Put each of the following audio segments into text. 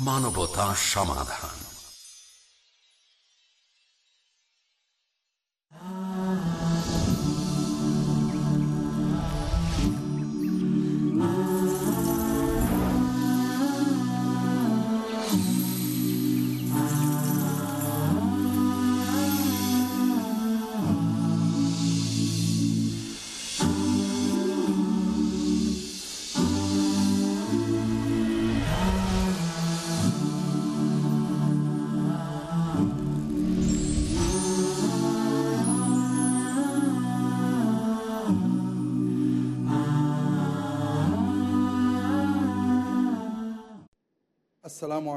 মানবতা সমাধান।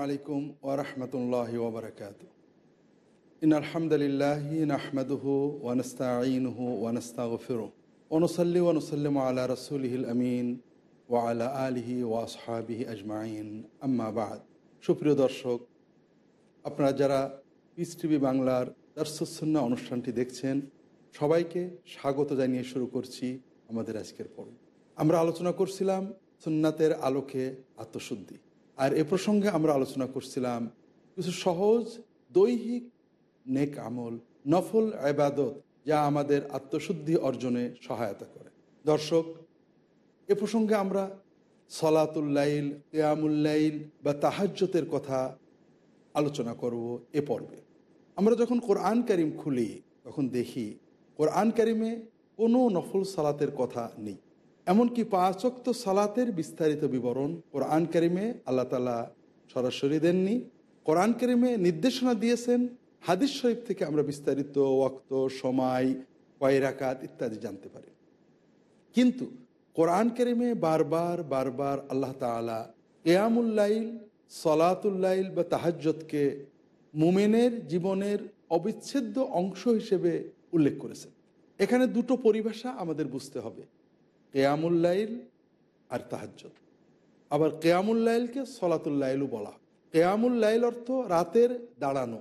আলাইকুম ওরহমতুল্লাহ ওবরকাত ইন আলহামদুলিল্লাহ নাহমদহু ওয়ানস্তাঈনহু ওয়ানস্তাগফিরু ওনসল্লি ওনসল্লিম আলা রসুলহিল আমিন ওয়া আলা আলিহি ওয়াসহাবিহি আজমাইন। আম্মা বাদ। সুপ্রিয় দর্শক, আপনারা যারা পিস টিভি বাংলার দর্শসন্না অনুষ্ঠানটি দেখছেন, সবাইকে স্বাগত জানিয়ে শুরু করছি আমাদের আজকের পর্ব। আমরা আলোচনা করছিলাম সুন্নাতের আলোকে আত্মশুদ্ধি। আর এ প্রসঙ্গে আমরা আলোচনা করছিলাম কিছু সহজ দৈহিক নেক আমল, নফল আবাদত যা আমাদের আত্মশুদ্ধি অর্জনে সহায়তা করে। দর্শক, এ প্রসঙ্গে আমরা সলাতুল্লাইল কেয়ামুল্লাইল বা তাহাজ্যতের কথা আলোচনা করব এ পর্বে। আমরা যখন কোরআন করিম খুলি, তখন দেখি কোরআন করিমে কোনো নফল সালাতের কথা নেই। এমনকি পাঁচক্ত সালাতের বিস্তারিত বিবরণ কোরআন করিমে আল্লাহ তালা সরাসরি দেননি। কোরআন করিমে নির্দেশনা দিয়েছেন। হাদিস শরীফ থেকে আমরা বিস্তারিত ওক্ত সময় কয়রাকাত ইত্যাদি জানতে পারি। কিন্তু কোরআন করিমে বারবার বারবার আল্লাহ তালা এয়ামুল্লাইল সলাতুল্লাইল বা তাহাজ্জতকে মুমেনের জীবনের অবিচ্ছেদ্য অংশ হিসেবে উল্লেখ করেছেন। এখানে দুটো পরিভাষা আমাদের বুঝতে হবে। কেয়ামুল্লাইল আর তাহাজ্জত আবার কেয়ামুল্লাইলকে সলাতুল্লাইলও বলা। কেয়ামুল্লাইল অর্থ রাতের দাঁড়ানো।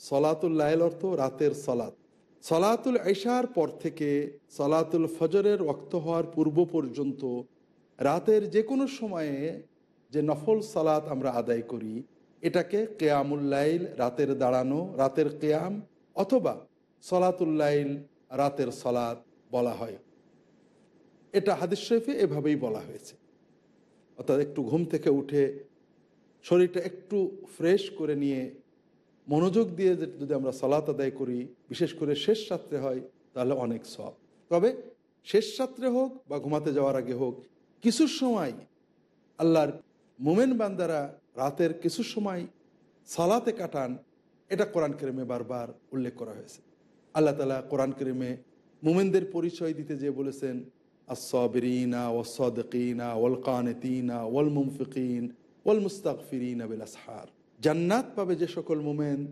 সলাতুল্লাইল অর্থ রাতের সলাত সলাতুল এশার পর থেকে সলাতুল ফজরের রক্ত হওয়ার পূর্ব পর্যন্ত রাতের যে কোনো সময়ে যে নফল সালাত আমরা আদায় করি, এটাকে কেয়ামুল্লাইল রাতের দাঁড়ানো, রাতের কেয়াম অথবা সলাতুল্লাইল রাতের সলাত বলা হয়। এটা হাদিস শরীফে এভাবেই বলা হয়েছে। অর্থাৎ একটু ঘুম থেকে উঠে শরীরটা একটু ফ্রেশ করে নিয়ে মনোযোগ দিয়ে যে যদি আমরা সালাত আদায় করি, বিশেষ করে শেষ রাত্রে হয়, তাহলে অনেক সব তবে শেষ রাত্রে হোক বা ঘুমাতে যাওয়ার আগে হোক, কিছু সময় আল্লাহর মোমেন বান্দারা রাতের কিছু সময় সালাতে কাটান, এটা কোরআন কেরিমে বারবার উল্লেখ করা হয়েছে। আল্লাহ তালা কোরআন কেরিমে মোমেনদের পরিচয় দিতে যে বলেছেন ওল মুমফিকিন ওল মুস্তাকফিরিন আবিল আসহার জান্নাত পাবে যে সকল মোমেন,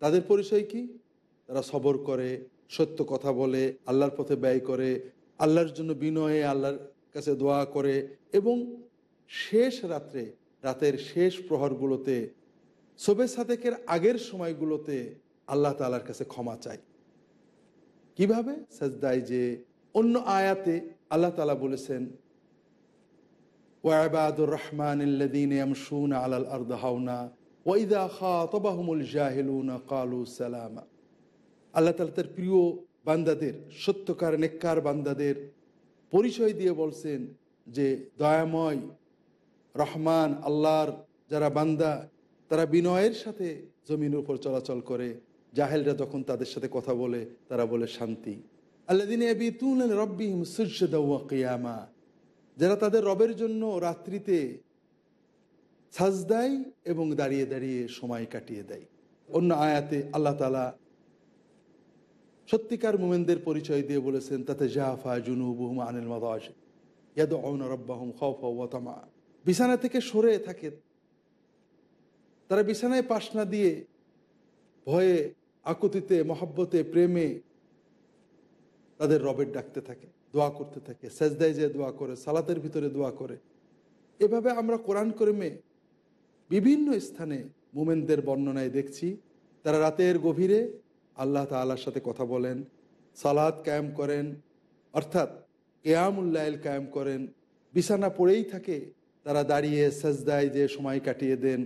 তাদের পরিচয় কি? তারা সবর করে, সত্য কথা বলে, আল্লাহর পথে ব্যয় করে, আল্লাহর জন্য বিনয়ে আল্লাহর কাছে দোয়া করে এবং শেষ রাত্রে, রাতের শেষ প্রহরগুলোতে সোবে সাদেকের আগের সময়গুলোতে আল্লাহ তালার কাছে ক্ষমা চায়। কীভাবে? সাজদায় যে অন্য আয়াতে আল্লাহ তালা বলেছেন ওয়াবাদুর রহমান আলাল আর্দাহাউনা ওয়াইদা খা তবাহমুল জাহেলুনা কালু সালামা। আল্লাহ তালা তার প্রিয় বান্দাদের, সত্যকার নেককার বান্দাদের পরিচয় দিয়ে বলছেন যে, দয়াময় রহমান আল্লাহর যারা বান্দা, তারা বিনয়ের সাথে জমিনের উপর চলাচল করে, জাহেলরা যখন তাদের সাথে কথা বলে, তারা বলে শান্তি। আল্লাদিন যারা তাদের রবের জন্য রাত্রিতে সাজদাই এবং দাঁড়িয়ে দাঁড়িয়ে সময় কাটিয়ে দেয়। অন্য আয়াতে আল্লাহ তালা সত্যিকার মোমেনদের পরিচয় দিয়ে বলেছেন তাতে জাহাফা জুনুবুহুম আনিল ওয়াতামা বিছানা থেকে সরে থাকে। তারা বিছানায় পাশ না দিয়ে ভয়ে, আকুতিতে, মহাব্বতে, প্রেমে তাদের রবের ডাকতে থাকে, দোয়া করতে থাকে, সেজদায় যে দোয়া করে, সালাতের ভিতরে দোয়া করে। এভাবে আমরা কোরআন করিমে বিভিন্ন স্থানে মোমেনদের বর্ণনায় দেখছি। তারা রাতের গভীরে আল্লাহ তাল্লার সাথে কথা বলেন সালাদ কায়েম করেন, অর্থাৎ কেয়ামুল্লাইল কায়েম করেন। বিছানা পড়েই থাকে, তারা দাঁড়িয়ে সেজদায় যে সময় কাটিয়ে দেন।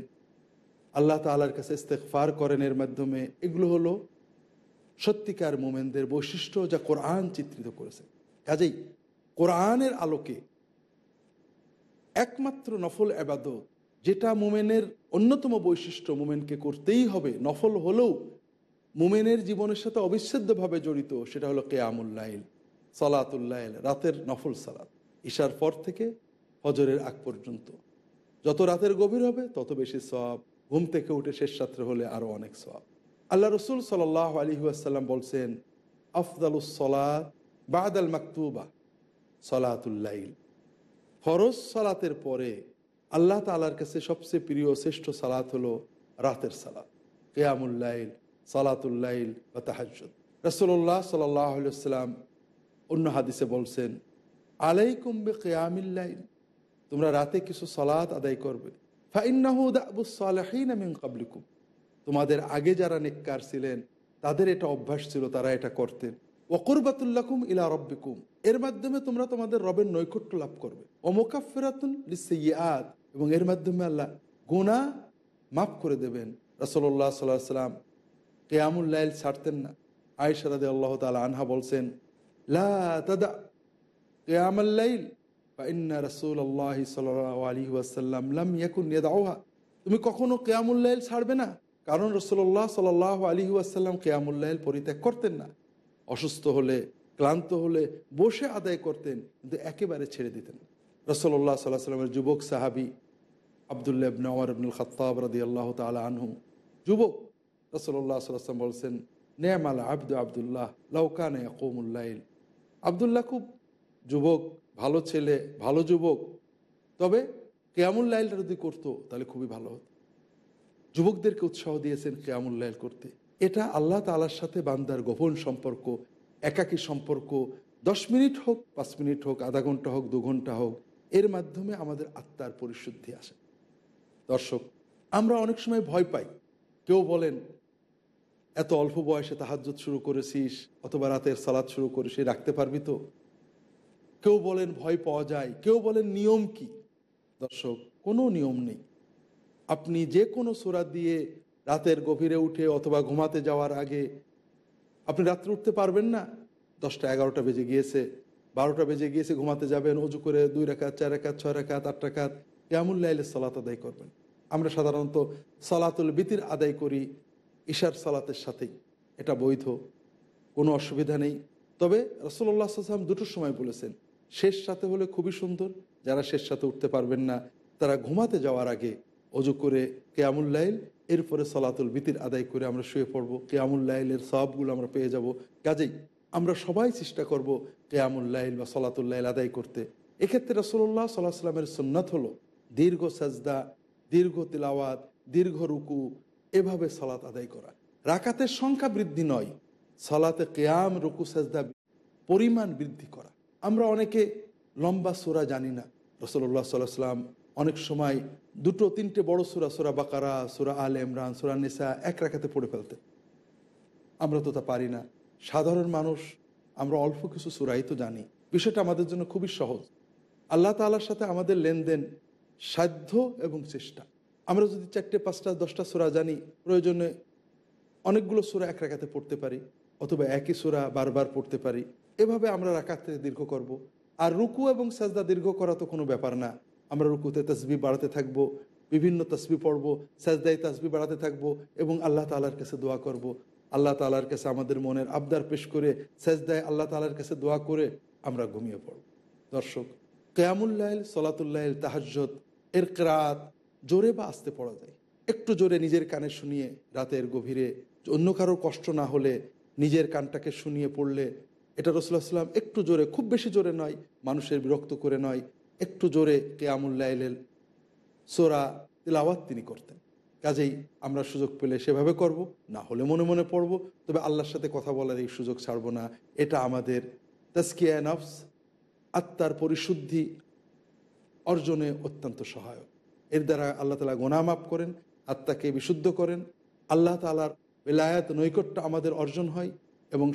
আল্লাহ তালার কাছে ইস্তেকফার করেন এর মাধ্যমে। এগুলো হলো সত্যিকার মোমেনদের বৈশিষ্ট্য যা কোরআন চিত্রিত করেছে। কাজেই কোরআনের আলোকে একমাত্র নফল আবাদত যেটা মোমেনের অন্যতম বৈশিষ্ট্য মোমেনকে করতেই হবে, নফল হলেও মোমেনের জীবনের সাথে অবিচ্ছেদ্যভাবে জড়িত, সেটা হলো কেয়ামুল্লাইল সালাতুল্লাইল রাতের নফল সালাত, ঈশার পর থেকে হজরের আগ পর্যন্ত। যত রাতের গভীর হবে, তত বেশি সব ঘুম থেকে উঠে শেষ রাত্রে হলে আরও অনেক সব আল্লাহ রসুল সাল আলী আসাল্লাম বলছেন আফদালুস সলাত বাদ আল মাকতুবা সলাতুল্লাইল ফরজ সালাতের পরে আল্লাহ তালার কাছে সবচেয়ে প্রিয় শ্রেষ্ঠ সালাত হলো রাতের সালাত কেয়ামুল্লাইল সালাতুল্লাইল বা তাহাজুদ রসল্লাহ সাল্লাম অন্য হাদিসে বলছেন, আলাইকুম বে কেয়ামিল্লাইল তোমরা রাতে কিছু সালাত আদায় করবে। কাবলিকুম তোমাদের আগে যারা নেককার ছিলেন, তাদের এটা অভ্যাস ছিল, তারা এটা করতেন। ওকরবাতুল্লাকুম ইলা রব্বিকুম। এর মাধ্যমে তোমরা তোমাদের রবের নৈকট্য লাভ করবে। অমোকাফেরাতুন লিসাইয়াত এবং এর মাধ্যমে আল্লাহ গুণা মাফ করে দেবেন। রসল্লাহ সাল্লাহ সাল্লাম কেয়ামুল্লাইল ছাড়তেন না। আয়সারাদে আল্লাহ তালা আনহা বলছেন, লা তাদা কেয়ামাল্লাইল রসুল আল্লাহ আলী ওয়াসাল্লাম লাম ইয়াকুন তুমি কখনো কেয়ামুল্লাইল ছাড়বে না? কারণ রসুল্লাহ সাল আলী ওয়াসাল্লাম কেয়ামুল্লাইল পরিত্যাগ করতেন না। অসুস্থ হলে, ক্লান্ত হলে বসে আদায় করতেন, কিন্তু একেবারে ছেড়ে দিতেন। রসল্লাহ সাল্লাহ সাল্লামের যুবক সাহাবি আবদুল্লাহ ইবনে ওমর ইবনুল খত্তাব রাদি আল্লাহ তালা আনহু, যুবক রসল্লাহ সাল্লাম বলছেন, নেয়ামাল আব্দু আবদুল্লাহ লাউকানে কৌমুল্লাইল আবদুল্লাহ খুব যুবক, ভালো ছেলে, ভালো যুবক। তবে কেয়ামুল লাইলটা যদি করতো, তাহলে খুবই ভালো হতো। যুবকদেরকে উৎসাহ দিয়েছেন কেয়ামুল লাইল করতে। এটা আল্লাহ তালার সাথে বান্দার গোপন সম্পর্ক, একাকী সম্পর্ক, দশ মিনিট হোক, পাঁচ মিনিট হোক, আধা ঘণ্টা হোক, দু ঘণ্টা হোক, এর মাধ্যমে আমাদের আত্মার পরিশুদ্ধি আসে। দর্শক, আমরা অনেক সময় ভয় পাই। কেউ বলেন, এত অল্প বয়সে তাহাজ্জুদ শুরু করেছিস, অথবা রাতের সালাদ শুরু করেছিস, রাখতে পারবি তো? কেউ বলেন, ভয় পাওয়া যায়। কেউ বলেন, নিয়ম কি? দর্শক, কোনো নিয়ম নেই। আপনি যে কোনো সোরা দিয়ে রাতের গভীরে উঠে অথবা ঘুমাতে যাওয়ার আগে, আপনি রাত্রে উঠতে পারবেন না। দশটা এগারোটা বেজে গিয়েছে, বারোটা বেজে গিয়েছে, ঘুমাতে যাবেন অজু করে দুই রেখাত, চার রেখাত, ছয় রেখাত, আট রেখাত কেমন লাইলে সালাত আদায় করবেন। আমরা সাধারণত সালাতুল বিতির আদায় করি ঈশার সালাতের সাথেই। এটা বৈধ, কোনো অসুবিধা নেই। তবে রসল্লা সাল্লাম দুটোর সময় বলেছেন, শেষ সাথে হলে খুবই সুন্দর, যারা শেষ সাথে উঠতে পারবেন না, তারা ঘুমাতে যাওয়ার আগে অজু করে কেয়ামুল লাইল, এরপরে সলাতুল বিতির আদায় করে আমরা শুয়ে পড়ব। কেয়ামুল লাইলের সবগুলো আমরা পেয়ে যাব। কাজেই আমরা সবাই চেষ্টা করব কেয়ামুল লাইল বা সলাতুল্লাইল আদায় করতে। এক্ষেত্রে রসল্লাহ সাল্লাহ সাল্লামের সুন্নাত হলো দীর্ঘ সাজদা, দীর্ঘ তিলাওয়াত, দীর্ঘ রুকু, এভাবে সালাত আদায় করা। রাকাতের সংখ্যা বৃদ্ধি নয়, সালাতে কেয়াম, রুকু, সাজদা পরিমাণ বৃদ্ধি করা। আমরা অনেকে লম্বা সোরা জানি না। রসল্লাহ সাল্লাহ সাল্লাম অনেক সময় দুটো, তিনটে বড় সুরা সুরা বাকারা, সুরা আল ইমরান, সুরা নিসা এক রাখাতে পড়ে ফেলতে। আমরা তো তা পারি না। সাধারণ মানুষ, আমরা অল্প কিছু সুরাই তো জানি। বিষয়টা আমাদের জন্য খুবই সহজ। আল্লাহ তালার সাথে আমাদের লেনদেন সাধ্য এবং চেষ্টা। আমরা যদি চারটে, পাঁচটা, দশটা সুরা জানি, প্রয়োজনে অনেকগুলো সুরা এক রাখাতে পড়তে পারি, অথবা একই সুরা বারবার পড়তে পারি। এভাবে আমরা রাখাতে দীর্ঘ করব। আর রুকু এবং সাজদা দীর্ঘ করা তো কোনো ব্যাপার না। আমরা রুকুতে তসবি বাড়াতে থাকব, বিভিন্ন তসবি পড়ব সাজদাই তসবি বাড়াতে থাকব এবং আল্লাহ তালার কাছে দোয়া করব। আল্লাহ তালার কাছে আমাদের মনের আবদার পেশ করে সাজদায় আল্লাহ তালার কাছে দোয়া করে আমরা ঘুমিয়ে পড়ব দর্শক কেয়ামুল্লাইল সলাতুল্লাইল তাহাজ্জত এর ক্রাত জোরে বা আসতে পড়া যায় একটু জোরে নিজের কানে শুনিয়ে রাতের গভীরে, অন্য কারোর কষ্ট না হলে নিজের কানটাকে শুনিয়ে পড়লে, এটা রসুল্লাহ সাল্লাম একটু জোরে, খুব বেশি জোরে নয়, মানুষের বিরক্ত করে নয় একটু জোরে কেয়ামুল্লাইলের সোরা তিলাওয়াত তিনি করতেন। কাজেই আমরা সুযোগ পেলে সেভাবে করব, না হলে মনে মনে পড়ব, তবে আল্লাহর সাথে কথা বলার এই সুযোগ ছাড়বো না। এটা আমাদের তাস্কিয়া নফস, আত্মার পরিশুদ্ধি অর্জনে অত্যন্ত সহায়ক। এর দ্বারা আল্লাহ তালা গোনা মাফ করেন, আত্মাকে বিশুদ্ধ করেন। আল্লাহ তালার বেলায়াত নৈকট্য আমাদের অর্জন হয় এবং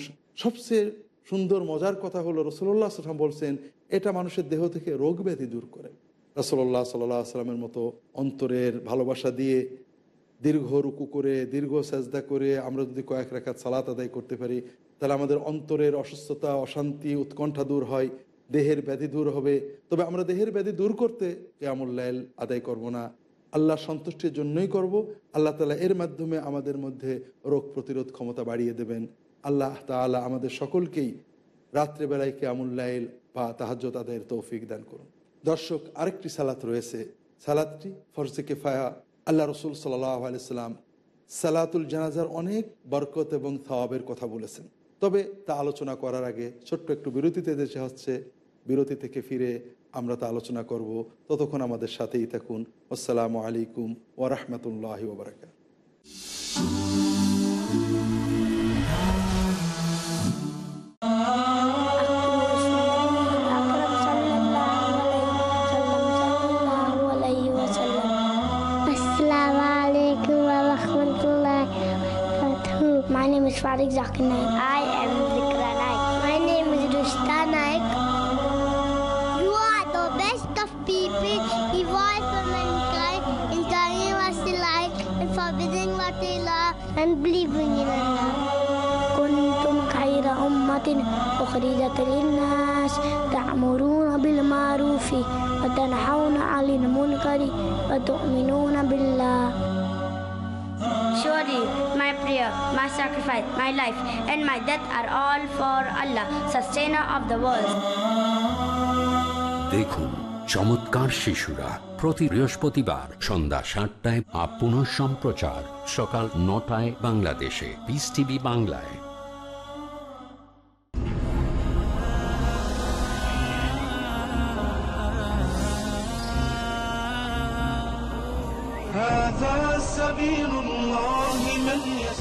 সবচেয়ে সুন্দর, মজার কথা হলো রসুল্লাহ সাল্লাম বলছেন এটা মানুষের দেহ থেকে রোগ ব্যাধি দূর করে। রসল্লাহ সাল্লাহ সাল্লামের মতো অন্তরের ভালোবাসা দিয়ে দীর্ঘ রুকু করে, দীর্ঘ সেজদা করে আমরা যদি কয়েক রেখাত সালাত আদায় করতে পারি, তাহলে আমাদের অন্তরের অসুস্থতা, অশান্তি, উৎকণ্ঠা দূর হয়, দেহের ব্যাধি দূর হবে। তবে আমরা দেহের ব্যাধি দূর করতে কেয়ামুল্লাইল আদায় করব না। আল্লাহ সন্তুষ্টির জন্যই করব। আল্লাহ তালা এর মাধ্যমে আমাদের মধ্যে রোগ প্রতিরোধ ক্ষমতা বাড়িয়ে দেবেন। আল্লাহ তালা আমাদের সকলকেই রাত্রেবেলায় কেয়ামুল্লাইল বা তাহাজ্জত আদায়ের তৌফিক দান করুন। দর্শক, আরেকটি সালাত রয়েছে। সালাদটি ফরজে কেফায়া। আল্লাহ রসুল সাল্লাহ আলাইসাল্লাম সালাতুল জানাজার অনেক বরকত এবং থওয়াবের কথা বলেছেন। তবে তা আলোচনা করার আগে ছোট্ট একটু বিরতিতে দেশে হচ্ছে। বিরতি থেকে ফিরে আমরা তা আলোচনা করব। ততক্ষণ আমাদের সাথেই থাকুন। আসসালামু আলাইকুম ওরহমতুল্লাহ ওবরাকাত My name is Farid Zakir Naik. I am Vikra Naik. My name is Rushta Naik. You are the best of people, evolved for mankind, in telling what they like and forbidding what they love and believing in Allah. كنتم خير أمة أخرجت للناس تأمرون بالمعروف وتنحون عن المنكر وتؤمنون بالله Surely my prayer, my sacrifice, my life, and my death are all for Allah, sustainer of the world. দেখুন চমৎকার শিশুরা প্রতি বৃহস্পতিবার সন্ধ্যা সাতটায় আপন সম্প্রচার সকাল নটায় বাংলাদেশে পিস টিভি বাংলায় هذا سبيل الله من يسر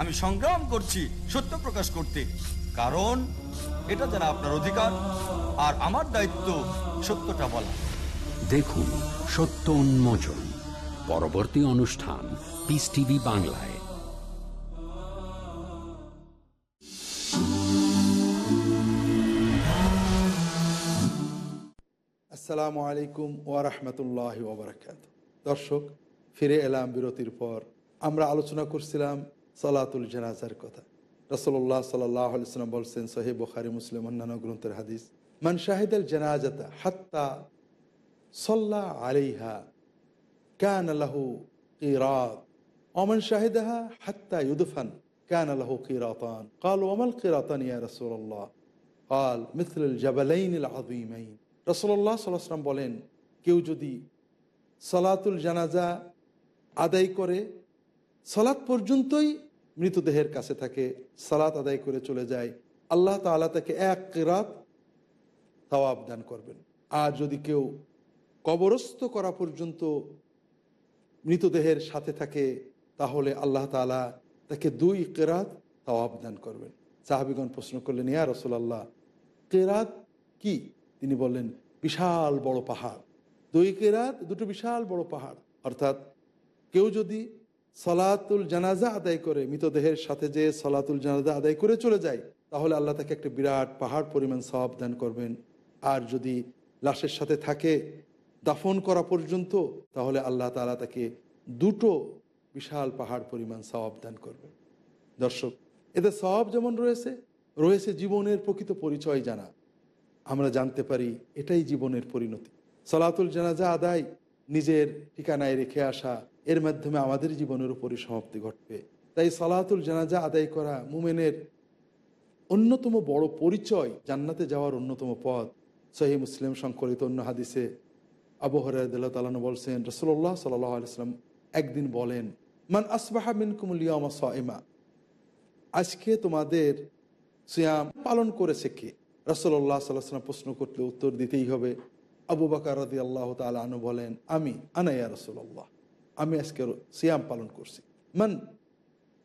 আমি সংগ্রাম করছি সত্য প্রকাশ করতে। কারণ এটা যেন আপনার অধিকার আর আমার দায়িত্ব সত্যটা বলা। দেখুন সত্য উন্মোচন পরবর্তী অনুষ্ঠান পিস টিভি বাংলায়। আসসালামু আলাইকুম ওয়ারহমতুল্লাহ ওবরাকাত দর্শক ফিরে এলাম বিরতির পর। আমরা আলোচনা করছিলাম সালাতুল জানাজার কথা রসল্লাহ সাল্লাহ সাল্লাম বলছেন সহি বখারি মুসলিম অন্যান্য গ্রন্থের হাদিস মান শাহিদ আল জানাজাতা হাত্তা সল্লাহ আলাইহা كان له قيراط ومن شهدها حتى يدفن كان له قيراطان قال وما القيراطان يا رسول الله قال مثل الجبلين العظيمين رسول الله صلى الله عليه وسلم বলেন কেউ যদি সলাতুল জানাজা আদায় করে সলাৎ পর্যন্তই মৃতদেহের কাছে থাকে, সালাত আদায় করে চলে যায়। আল্লাহ তাআলা তাকে এক কিরাত সওয়াব দান করবেন। আর যদি কেউ কবরস্থ করা পর্যন্ত মৃতদেহের সাথে থাকে, তাহলে আল্লাহ তালা তাকে দুই কেরাত তাওয়াব দান করবেন। সাহাবিগণ প্রশ্ন করলেন, ইয়া রসোল্লাহ কেরাত কি? তিনি বললেন, বিশাল বড় পাহাড়। দুই কেরাত, দুটো বিশাল বড় পাহাড়। অর্থাৎ কেউ যদি সলাতুল জানাজা আদায় করে, মৃতদেহের সাথে যে সলাতুল জানাজা আদায় করে চলে যায়, তাহলে আল্লাহ তাকে একটা বিরাট পাহাড় পরিমাণ সওয়াব দান করবেন। আর যদি লাশের সাথে থাকে দাফন করা পর্যন্ত, তাহলে আল্লাহ তালা তাকে দুটো বিশাল পাহাড় পরিমাণ সওয়াব দান করবেন। দর্শক এতে সওয়াব যেমন রয়েছে রয়েছে জীবনের প্রকৃত পরিচয় জানা। আমরা জানতে পারি এটাই জীবনের পরিণতি। সলাতুল জানাজা আদায় নিজের ঠিকানায় রেখে আসা এর মাধ্যমে আমাদের জীবনের উপরই সমাপ্তি ঘটবে। তাই সলাতুল জানাজা আদায় করা মুমেনের অন্যতম বড় পরিচয় জান্নাতে যাওয়ার অন্যতম পথ। সহি মুসলিম সংকলিত অন্য হাদিসে আবু হরাইদুল্লাহ তালানো বলছেন রসল্লাহ সাল্লাহ আলিয়াল্লাম একদিন বলেন, মান আসবাহা মিন কুমুলিয়ামা সাইমা। আজকে তোমাদের সিয়াম পালন করেছে কে? রসল্লাহ সাল্লাম প্রশ্ন করলে উত্তর দিতেই হবে। আবু বাকার রাদি আল্লাহ তালু বলেন, আমি আনাইয়া রসল্লাহ আমি আজকে সিয়াম পালন করছি। মান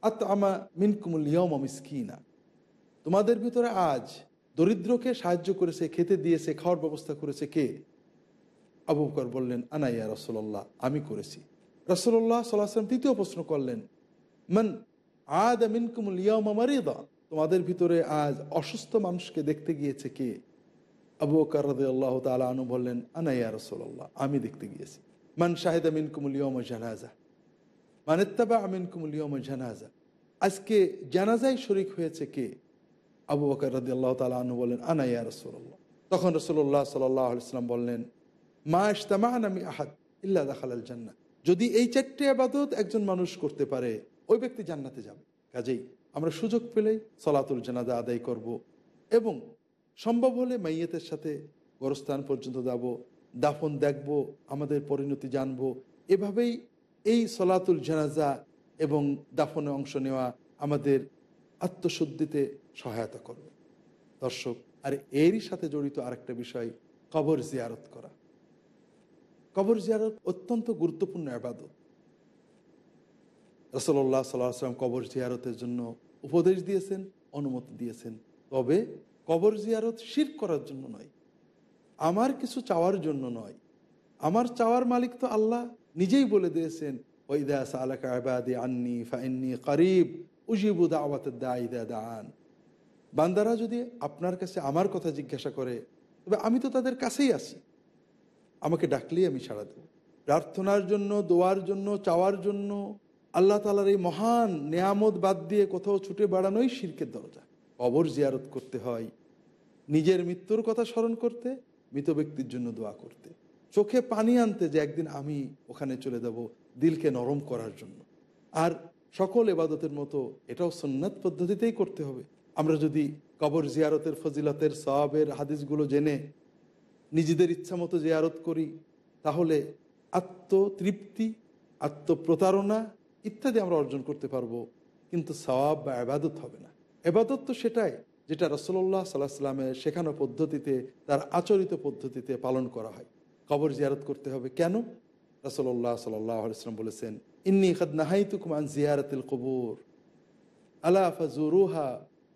আত আমা মিনকুমুল ইয়ম মিসকিনা। তোমাদের ভিতরে আজ দরিদ্রকে সাহায্য করেছে, খেতে দিয়েছে, খাওয়ার ব্যবস্থা করেছে কে? আবু বকর বললেন আনাইয়া রসল্লাহ আমি করেছি। রসল্লাহ সাল্লাম তৃতীয় প্রশ্ন করলেন, মান আদ মিনকুমুল ইয়ম মারিদা? তোমাদের ভিতরে আজ অসুস্থ মানুষকে দেখতে গিয়েছে কে? আবু রাদি আল্লাহ তালা আনু বললেন আনাইয়া রসল্লাহ আমি দেখতে গিয়েছি। মান শাহেদ আমিন কুমুল ইয়ম জানাজা মানেত্তাবা আমিন কুমুল ইয়ম জানাজা আজকে জানাজায় শরিক হয়েছে কে? আবু বকর রাদি আল্লাহ তালা আনু বললেন আনাইয়া রসল্লাহ তখন রসল্লাহ সাল্লাম বললেন, মা ইস্তামান আমি আহাদ ইল্লা দাখাল আল জান্না যদি এই চারটে আবাদত একজন মানুষ করতে পারে, ওই ব্যক্তি জান্নাতে যাবে। কাজেই আমরা সুযোগ পেলেই সলাতুল জানাজা আদায় করব এবং সম্ভব হলে মাইয়েতের সাথে গোরস্থান পর্যন্ত যাব। দাফন দেখব, আমাদের পরিণতি জানব। এভাবেই এই সলাতুল জানাজা এবং দাফনে অংশ নেওয়া আমাদের আত্মশুদ্ধিতে সহায়তা করবে। দর্শক, আর এরই সাথে জড়িত আরেকটা বিষয়, কবর জিয়ারত করা। কবর জিয়ারত অত্যন্ত গুরুত্বপূর্ণ আবাদত। রসল্লাহ সাল্লাম কবর জিয়ারতের জন্য উপদেশ দিয়েছেন, অনুমতি দিয়েছেন। তবে কবর জিয়ারত শির করার জন্য নয় আমার কিছু চাওয়ার জন্য নয়। আমার চাওয়ার মালিক তো আল্লাহ। নিজেই বলে দিয়েছেন ওইদা সালাকা আন্নি ফাইন্নি করিব উজিবুদা আবাতের দায়দা দান বান্দারা যদি আপনার কাছে আমার কথা জিজ্ঞাসা করে, তবে আমি তো তাদের কাছেই আছি। আমাকে ডাকলেই আমি সাড়া দেব। প্রার্থনার জন্য, দোয়ার জন্য, চাওয়ার জন্য আল্লাহ তালার এই মহান নেয়ামত বাদ দিয়ে কোথাও ছুটে বেড়ানোই শিরকের দরজা। কবর জিয়ারত করতে হয়। নিজের মৃত্যুর কথা স্মরণ করতে মৃত ব্যক্তির জন্য দোয়া করতে। চোখে পানি আনতে যে একদিন আমি ওখানে চলে যাব দিলকে নরম করার জন্য। আর সকল এবাদতের মতো এটাও সন্ন্যাত পদ্ধতিতেই করতে হবে। আমরা যদি কবর জিয়ারতের ফজিলতের সবের হাদিসগুলো জেনে নিজেদের ইচ্ছা মতো জিয়ারত করি, তাহলে আত্মতৃপ্তি, আত্মপ্রতারণা ইত্যাদি আমরা অর্জন করতে পারব। কিন্তু সওয়াব বা আবাদত হবে না। এবাদত তো সেটাই। যেটা রসল্লাহ সাল্লাহ সাল্লামের শেখানো পদ্ধতিতে, তার আচরিত পদ্ধতিতে পালন করা হয়। কবর জিয়ারত করতে হবে কেন? রসল্লাহ সাল্লাম বলেছেন, ইন্নি খাদ নাহাইতুকুমান জিয়ারতিল কবুর। আলা ফাজুরুহা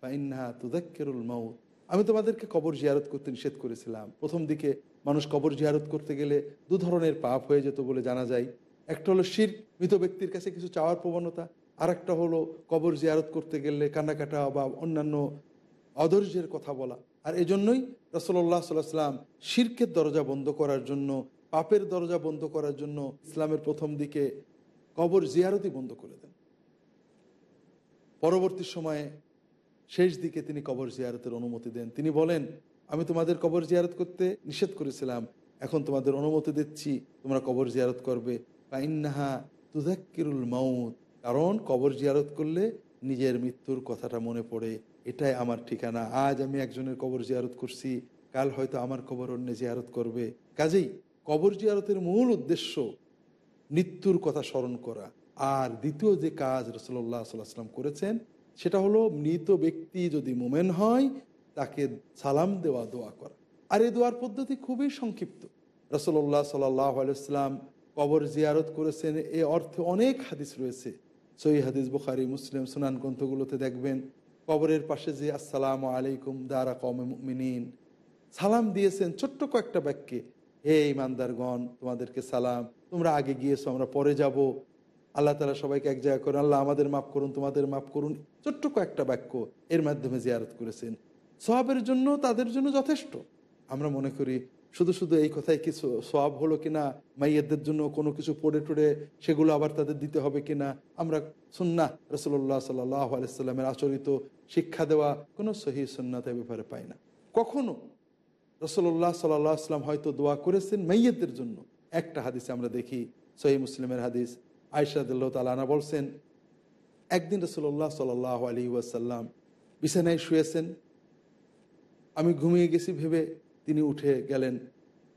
বা ইন্নাহা তুদাক্কেরুল মাউত। আমি তোমাদেরকে কবর জিয়ারত করতে নিষেধ করেছিলাম। প্রথম দিকে মানুষ কবর জিয়ারত করতে গেলে দু ধরনের পাপ হয়ে যেত বলে জানা যায়। একটা হলো শির, মৃত ব্যক্তির কাছে কিছু চাওয়ার প্রবণতা। আর একটা হলো কবর জিয়ারত করতে গেলে কান্নাকাটা বা অন্যান্য অধৈর্যের কথা বলা। আর এজন্যই রসল্লাহ সাল্লাহ সাল্লাম শির্কের দরজা বন্ধ করার জন্য, পাপের দরজা বন্ধ করার জন্য ইসলামের প্রথম দিকে কবর জিয়ারতই বন্ধ করে দেন। পরবর্তী সময়ে শেষ দিকে তিনি কবর জিয়ারতের অনুমতি দেন। তিনি বলেন, আমি তোমাদের কবর জিয়ারত করতে নিষেধ করেছিলাম। এখন তোমাদের অনুমতি দিচ্ছি, তোমরা কবর জিয়ারত করবে। ইন্নাহা তুজাক্কিরুল মাউত। কারণ কবর জিয়ারত করলে নিজের মৃত্যুর কথাটা মনে পড়ে। এটাই আমার ঠিকানা। আজ আমি একজনের কবর জিয়ারত করছি, কাল হয়তো আমার কবর অন্য জিয়ারত করবে। কাজেই কবর জিয়ারতের মূল উদ্দেশ্য মৃত্যুর কথা স্মরণ করা। আর দ্বিতীয় যে কাজ রসল্লাহ সাল্লাম করেছেন, সেটা হলো মৃত ব্যক্তি যদি মোমেন হয়, তাকে সালাম দেওয়া, দোয়া করা। আর এই দোয়ার পদ্ধতি খুবই সংক্ষিপ্ত। রসল্লাহ সাল্লাহ আলাইসলাম কবর জিয়ারত করেছেন, এ অর্থে অনেক হাদিস রয়েছে। সই হাদিস বুখারি, মুসলিম, সুনান গ্রন্থগুলোতে দেখবেন কবরের পাশে যে, আসসালাম আলাইকুম দারা কমে মিনিন সালাম দিয়েছেন ছোট্ট কয়েকটা বাক্যে। হে ইমানদারগণ তোমাদেরকে সালাম। তোমরা আগে গিয়েছো, আমরা পরে যাব। আল্লাহ তালা সবাইকে এক জায়গা করেন, আল্লাহ, আমাদের মাফ করুন, তোমাদের মাফ করুন। ছোট্ট কয়েকটা বাক্য এর মাধ্যমে জিয়ারত করেছেন। সবের জন্য তাদের জন্য যথেষ্ট। আমরা মনে করি শুধু শুধু এই কথায় কিছু সব হলো কিনা, মাইয়াদের জন্য কোনো কিছু পড়ে টড়ে সেগুলো আবার তাদের দিতে হবে কিনা, আমরা সুন্না রসল্লাহ সাল্লাহ আলাইস্লামের আচরিত শিক্ষা দেওয়া কোনো সহি সুন্নাতের ব্যাপারে পাই না। কখনো রসল্লাহ সাল্লাহ আসলাম হয়তো দোয়া করেছেন মাইয়াদের জন্য। একটা হাদিসে আমরা দেখি সহি মুসলিমের হাদিস। আয়সাদুল্লাহ তালানা বলছেন, একদিন রসল্লাহ সাল্লাহ আলী ওয়াসাল্লাম বিছানায় শুয়েছেন। আমি ঘুমিয়ে গেছি ভেবে তিনি উঠে গেলেন।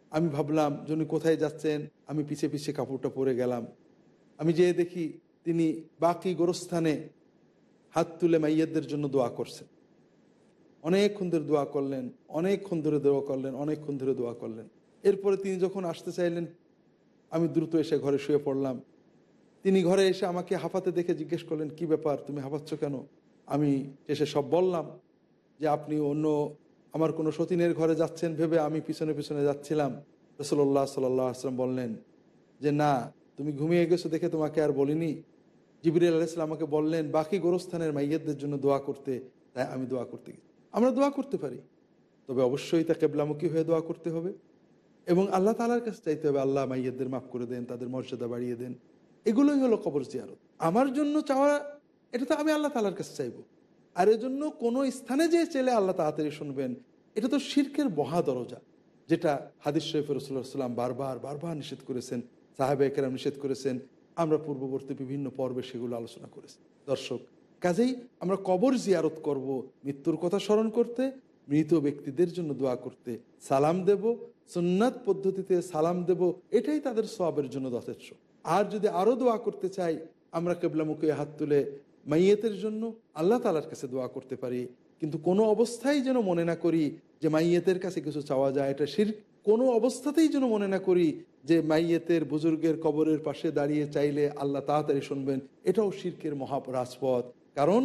আমি ভাবলাম যিনি কোথায় যাচ্ছেন? আমি পিছে পিছে কাপড়টা পরে গেলাম। আমি যেয়ে দেখি তিনি বাকি গোরস্থানে হাত তুলে মাইয়াদের জন্য দোয়া করছেন। অনেকক্ষণ ধরে দোয়া করলেন, অনেকক্ষণ ধরে দোয়া করলেন, অনেকক্ষণ ধরে দোয়া করলেন। এরপরে তিনি যখন আসতে চাইলেন, আমি দ্রুত এসে ঘরে শুয়ে পড়লাম। তিনি ঘরে এসে আমাকে হাফাতে দেখে জিজ্ঞেস করলেন, কি ব্যাপার? তুমি হাফাচ্ছ কেন? আমি এসে সব বললাম যে আপনি অন্য আমার কোনো সতীনের ঘরে যাচ্ছেন ভেবে আমি পিছনে পিছনে যাচ্ছিলাম। রসল্লাহ সাল্লাহ আসলাম বললেন, যে না, তুমি ঘুমিয়ে গেছো দেখে তোমাকে আর বলিনি। জিবির আলাইসাল্লাম আমাকে বললেন, বাকি গোরস্থানের মাইয়াদের জন্য দোয়া করতে। তাই আমি দোয়া করতে গেছি। আমরা দোয়া করতে পারি। তবে অবশ্যই তা কেবলামুখী হয়ে দোয়া করতে হবে। এবং আল্লাহ তালার কাছে চাইতে হবে, আল্লাহ মাইয়াদের মাফ করে দেন, তাদের মর্যাদা বাড়িয়ে দেন। এগুলোই হলো কবর জিয়ারত। আমার জন্য চাওয়া, এটা তো আমি আল্লাহ তালার কাছে চাইব। আর এজন্য কোনো স্থানে যে চেলে আল্লাহ তাড়াতাড়ি শুনবেন, এটা তো শির্কের মহা দরজা, যেটা হাদিস শরীফ রসুল্লাহাম বারবার বারবার নিষেধ করেছেন, সাহেব একরাম নিষেধ করেছেন। আমরা পূর্ববর্তী বিভিন্ন পর্বে সেগুলো আলোচনা করেছি। দর্শক, কাজেই আমরা কবর জিয়ারত করব, মৃত্যুর কথা স্মরণ করতে, মৃত ব্যক্তিদের জন্য দোয়া করতে সালাম দেব, সুন্নাত পদ্ধতিতে সালাম দেব, এটাই তাদের সবের জন্য যথেষ্ট। আর যদি আরও দোয়া করতে চাই, আমরা কেবলামুখে হাত তুলে মাইয়েতের জন্য আল্লাহ তালার কাছে দোয়া করতে পারি। কিন্তু কোনো অবস্থায় যেন মনে না করি যে মাইয়েতের কাছে কিছু চাওয়া যায়, এটা শির কোনো অবস্থাতেই যেন মনে না করি যে মাইয়েতের বুজুর্গের কবরের পাশে দাঁড়িয়ে চাইলে আল্লাহ তাড়াতাড়ি শুনবেন। এটাও শির্কের মহাপরাজপথ কারণ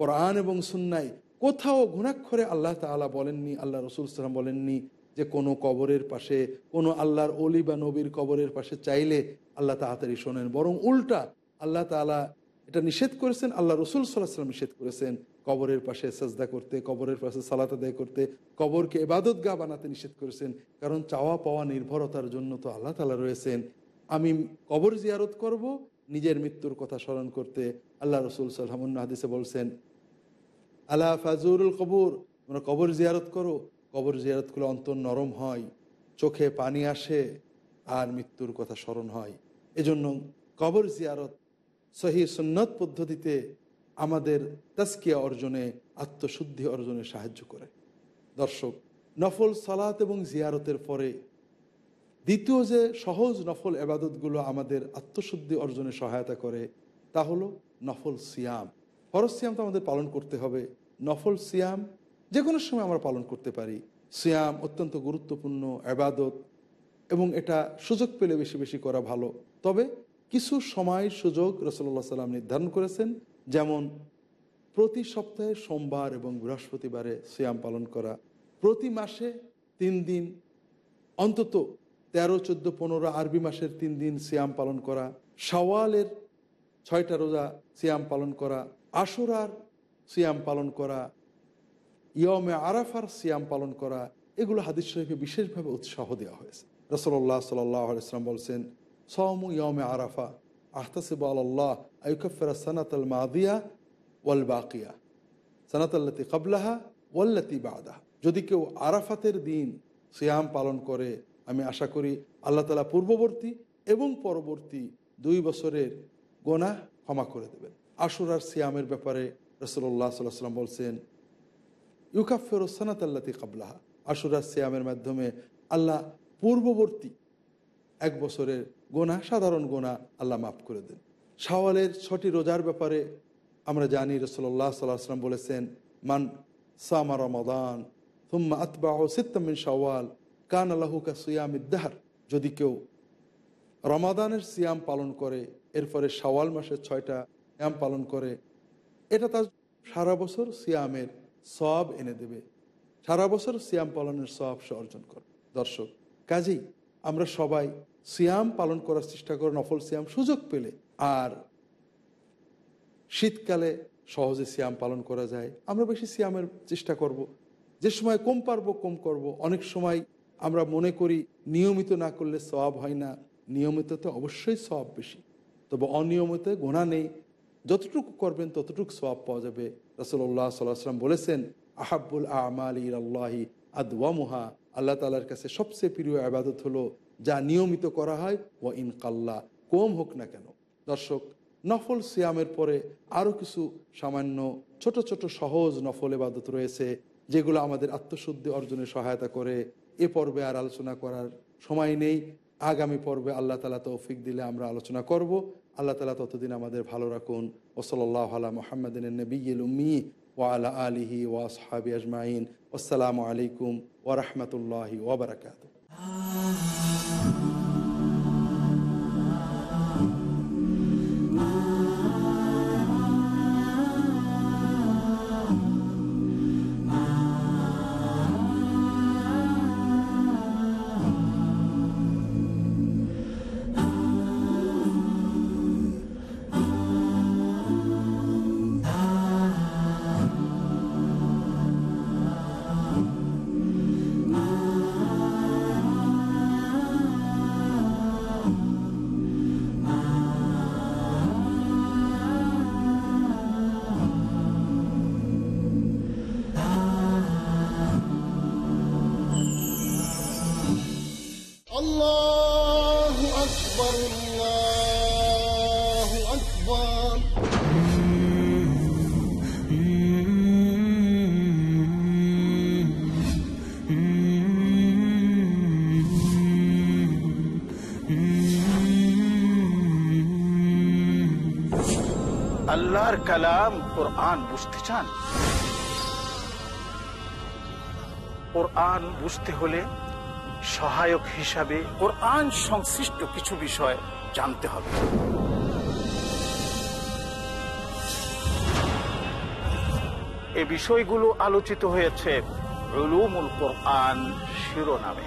কোরআন এবং সুন্নাই কোথাও ঘুণাক্ষরে আল্লাহ তালা বলেননি, আল্লাহ রসুল সালাম বলেননি যে কোনো কবরের পাশে, কোনো আল্লাহর অলি বা নবীর কবরের পাশে চাইলে আল্লাহ তাড়াতাড়ি শোনেন। বরং উল্টা আল্লাহ তালা এটা নিষেধ করেছেন, আল্লাহ রসুল সাল্লাহ সাল্লাম নিষেধ করেছেন। কবরের পাশে সাজদা করতে, কবরের পাশে সালাত আদায় করতে, কবরকে এবাদত গা বানাতে নিষেধ করেছেন। কারণ চাওয়া পাওয়া নির্ভরতার জন্য তো আল্লাহ তালা রয়েছেন। আমি কবর জিয়ারত করব, নিজের মৃত্যুর কথা স্মরণ করতে আল্লাহ রসুল সাল্লাম হাদিসে বলছেন আল্লাহ ফাজুরুল কবর, তোমরা কবর জিয়ারত করো। কবর জিয়ারত করলে অন্তর নরম হয়, চোখে পানি আসে, আর মৃত্যুর কথা স্মরণ হয়। এজন্য কবর জিয়ারত সহি সুন্নত পদ্ধতিতে আমাদের তাস্কিয়া অর্জনে, আত্মশুদ্ধি অর্জনে সাহায্য করে। দর্শক, নফল সালাত এবং জিয়ারতের পরে দ্বিতীয় যে সহজ নফল এবাদতগুলো আমাদের আত্মশুদ্ধি অর্জনে সহায়তা করে, তা হলো নফল সিয়াম। ফরজ সিয়াম তো আমাদের পালন করতে হবে। নফল সিয়াম যে কোনো সময় আমরা পালন করতে পারি। সিয়াম অত্যন্ত গুরুত্বপূর্ণ আবাদত এবং এটা সুযোগ পেলে বেশি বেশি করা ভালো। তবে কিছু সময় সুযোগ রসল্লা সাল্লাম নির্ধারণ করেছেন, যেমন প্রতি সপ্তাহে সোমবার এবং বৃহস্পতিবারে সিয়াম পালন করা, প্রতি মাসে তিন দিন, অন্তত তেরো, চোদ্দ, পনেরো আরবি মাসের তিন দিন সিয়াম পালন করা সওয়ালের ছয়টা রোজা সিয়াম পালন করা, আশুরার সিয়াম পালন করা ইয়মে আরাফার সিয়াম পালন করা, এগুলো হাদিস শরীফে বিশেষভাবে উৎসাহ দেওয়া হয়েছে। রসল্লাহ সাল্লাম বলছেন সৌমু ইয়মে আরাফা আহতাসিব আল্লাহ আয়ুকফেরা সানাত আল মাদিয়া ওয়াল বাকিয়া সানাত আল্লাতি কাবলাহা ওয়াল্লাতি বাদাহা যদি কেউ আরাফাতের দিন সিয়াম পালন করে, আমি আশা করি আল্লাহ তালা পূর্ববর্তী এবং পরবর্তী দুই বছরের গোনা ক্ষমা করে দেবেন। আশুরার সিয়ামের ব্যাপারে রসল্লাহ সাল্লাহ সাল্লাম বলছেন ইউকাফের সানাত আল্লাতি কাবলাহা। আশুরার সিয়ামের মাধ্যমে আল্লাহ পূর্ববর্তী এক বছরের গোনা, সাধারণ গোনা আল্লাহ মাফ করে দেন। শাওয়ালের ছটি রোজার ব্যাপারে আমরা জানি রসল্লাহ সাল্লাহ সাল্লাম বলেছেন, মান সামা রমাদান থুম্মা আতবাহ সিত্তামিন শাওয়াল, কান আল্লাহুকা সিয়াম ইদ্দাহার যদি কেউ রমাদানের সিয়াম পালন করে, এরপরে শাওয়াল মাসের ছয়টা সিয়াম পালন করে, এটা তার সারা বছর সিয়ামের সব এনে দেবে। সারা বছর সিয়াম পালনের সব সে অর্জন করে। দর্শক, কাজেই আমরা সবাই সিয়াম পালন করার চেষ্টা করো নফল সিয়াম সুযোগ পেলে, আর শীতকালে সহজে সিয়াম পালন করা যায়। আমরা বেশি সিয়ামের চেষ্টা করব। যে সময় কম পারব, কম করব। অনেক সময় আমরা মনে করি নিয়মিত না করলে সব হয় না। নিয়মিততে অবশ্যই সব বেশি। তবে অনিয়মিত গোনা নেই। যতটুকু করবেন ততটুকু সব পাওয়া যাবে। রসল্লাহ সাল্লাম বলেছেন আহাবুল আমাল আল্লাহি আদওয়ামুহা। আল্লাহ তালার কাছে সবচেয়ে প্রিয় আবাদত হলো যা নিয়মিত করা হয় ও ইন কাল্লা কম হোক না কেন। দর্শক, নফল সিয়ামের পরে আরও কিছু সামান্য ছোট ছোট সহজ নফল এবাদত রয়েছে, যেগুলো আমাদের আত্মশুদ্ধি অর্জনে সহায়তা করে। এ পর্বে আর আলোচনা করার সময় নেই। আগামী পর্বে আল্লাহ তালা তৌফিক দিলে আমরা আলোচনা করব। আল্লাহ তালা ততদিন আমাদের ভালো রাখুন। ওসলাল্লাহ আলা মোহাম্মদিন নবীল উম্মি ওয়ালা আলিহি ওয়াসহাবি আজমাইন। আসসালামু আলাইকুম ওরহমতুল্লাহি ওবরাকাত আল্লাহর কালাম কোরআন বুঝতে চান? কোরআন বুঝতে হলে সহায়ক হিসাবে কোরআন সংশ্লিষ্ট কিছু বিষয় জানতে হবে। এ বিষয়গুলো আলোচিত হয়েছে রুলুমুল কোরআন শিরোনামে।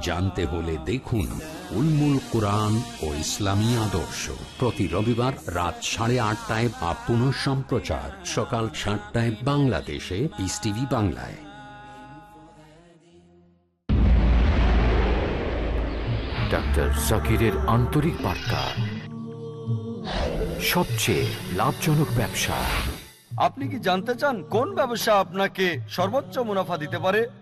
জানতে হলে দেখুন উলমুল কোরআন ও ইসলামী আদর্শ। প্রতি রবিবার রাত সাড়ে আটটায় বা পুনঃ সম্প্রচার। সকাল সাতটায় বাংলাদেশে পিস টিভি বাংলায়। ডাক্তার জাকিরের আন্তরিক বার্তা। সবচেয়ে লাভজনক ব্যবসা। আপনি কি জানতে চান কোন ব্যবসা আপনাকে সর্বোচ্চ মুনাফা দিতে পারে?